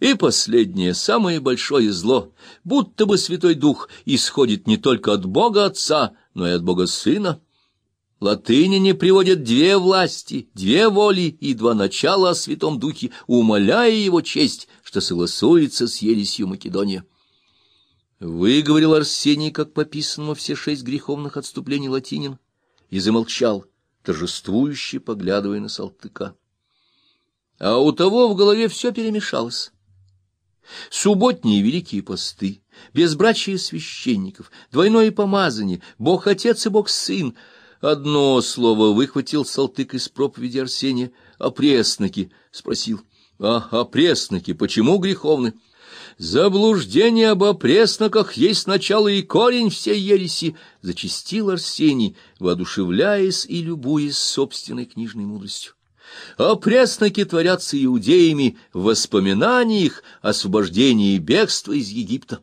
И последнее, самое большое зло, будто бы Святой Дух исходит не только от Бога Отца, но и от Бога Сына. Латыняне приводят две власти, две воли и два начала о Святом Духе, умоляя его честь, что согласуется с ересью Македония. Выговорил Арсений, как пописанному все шесть греховных отступлений латинин, и замолчал, торжествующе поглядывая на Салтыка. А у того в голове все перемешалось. Субботние великие посты, безбрачие священников, двойное помазание, Бог-Отец и Бог-Сын — Одно слово выхватил Салтык из проповеди Арсения о пресноке, спросил. А о пресноке почему греховны? Заблуждение об опресноках есть начало и корень всей ереси, зачастил Арсений, воодушевляясь и любуясь собственной книжной мудростью. Опресноки творятся иудеями в воспоминаниях о освобождении и бегства из Египта.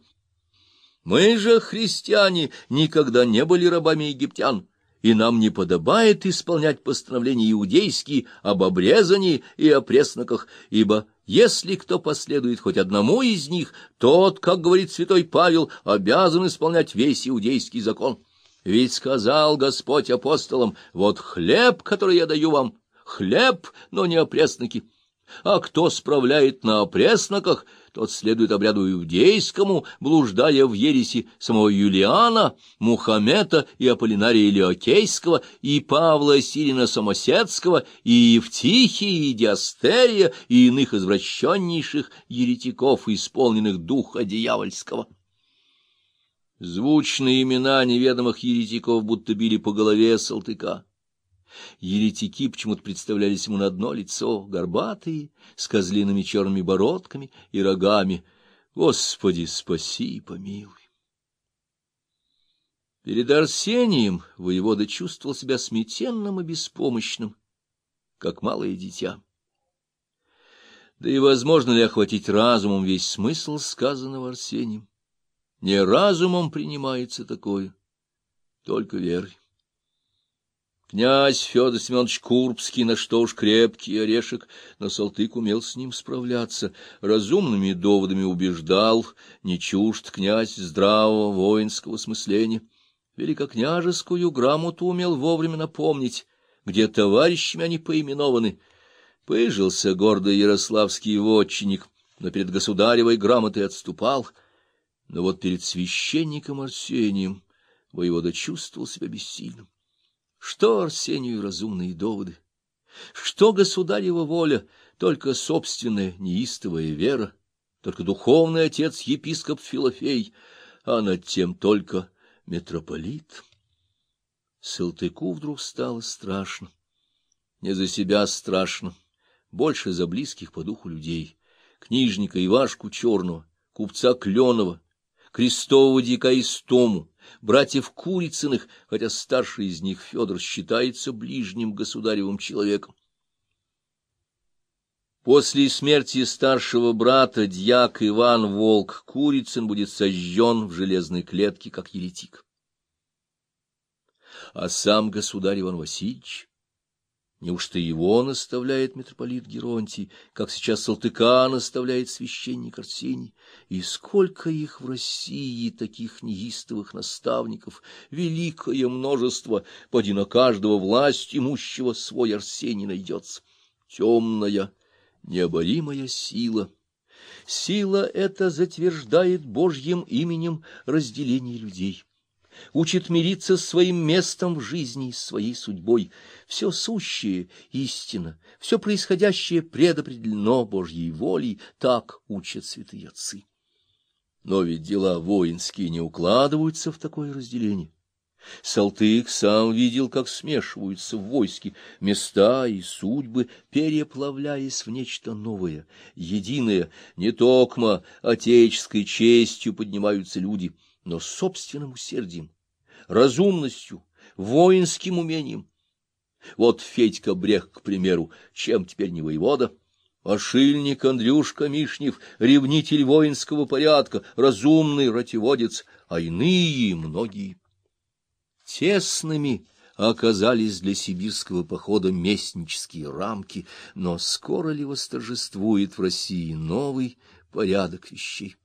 Мы же, христиане, никогда не были рабами египтян и нам не подобает исполнять постановления иудейские об обрезании и о пресноках, ибо если кто последует хоть одному из них, тот, как говорит святой Павел, обязан исполнять весь иудейский закон. Ведь сказал Господь апостолам, вот хлеб, который я даю вам, хлеб, но не опресноки. А кто справляет на опресноках, тот следует обряду иудейскому, блуждая в ереси самого Юлиана, Мухаммета и Аполлинария Леокейского, и Павла Сирина Самосецкого, и Евтихии, и Диастерия, и иных извращеннейших еретиков, исполненных духа дьявольского. Звучные имена неведомых еретиков будто били по голове Салтыка. Еретики почему-то представлялись ему на одно лицо, горбатые, с козлиными черными бородками и рогами. Господи, спаси и помилуй! Перед Арсением воевода чувствовал себя сметенным и беспомощным, как малое дитя. Да и возможно ли охватить разумом весь смысл сказанного Арсением? Не разумом принимается такое, только верой. Князь Федор Семенович Курбский, на что уж крепкий орешек, но Салтык умел с ним справляться, разумными доводами убеждал, не чужд князь здравого воинского смысления. Великокняжескую грамоту умел вовремя напомнить, где товарищами они поименованы. Пыжился гордый ярославский вотчинник, но перед государевой грамотой отступал, но вот перед священником Арсением воевода чувствовал себя бессильным. Что Арсению разумные доводы? Что государева воля? Только собственная неистовая вера, только духовный отец епископ Филофей, а над тем только митрополит. Салтыку вдруг стало страшно. Не за себя страшно, больше за близких по духу людей. Книжника Ивашку Черного, купца Кленова, крестового дика Истому, братьев Курицыных, хотя старший из них, Федор, считается ближним государевым человеком. После смерти старшего брата дьяк Иван Волк Курицын будет сожжен в железной клетке, как еретик. А сам государь Иван Васильевич Неужто его наставляет митрополит Геронтий, как сейчас Салтыка наставляет священник Арсений? И сколько их в России, таких неистовых наставников, великое множество, поди на каждого власть имущего свой Арсений найдется. Темная, необоримая сила. Сила эта затверждает Божьим именем разделение людей учит мириться с своим местом в жизни и своей судьбой. Все сущее — истина, все происходящее предопределено Божьей волей, так учат святые отцы. Но ведь дела воинские не укладываются в такое разделение. Салтык сам видел, как смешиваются в войске места и судьбы, переплавляясь в нечто новое, единое, не токмо отеческой честью поднимаются люди — но собственным усердием, разумностью, воинским умением. Вот Федька Брех, к примеру, чем теперь не воевода, Ошильник Андрюшка Мишнев, ревнитель воинского порядка, разумный ративодец, а иные многие. Тесными оказались для сибирского похода местнические рамки, но скоро ли восторжествует в России новый порядок вещей?